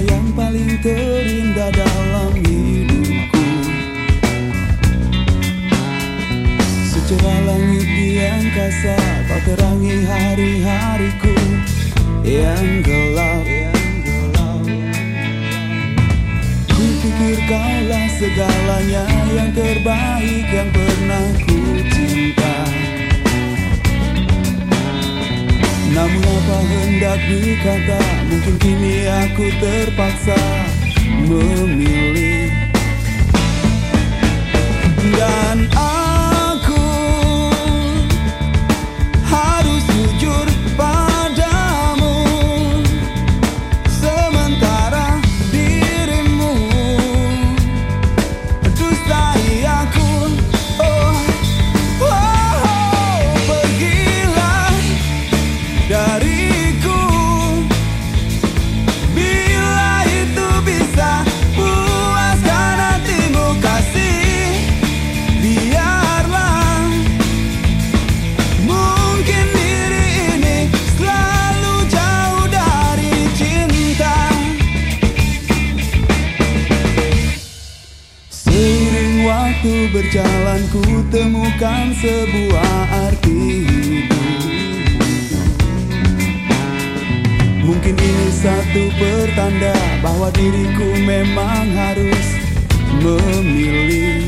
Yang paling terindah dalam hidupku. Secerah langit di angkasa Kau terangi hari-hariku. Yang gelap Ku pikir kaulah segalanya Yang terbaik yang pernah ku cinta Namun apa hendak dikata? Mungkin kini aku terpaksa memilih Waktu berjalan ku temukan sebuah arti Mungkin ini satu pertanda bahwa diriku memang harus memilih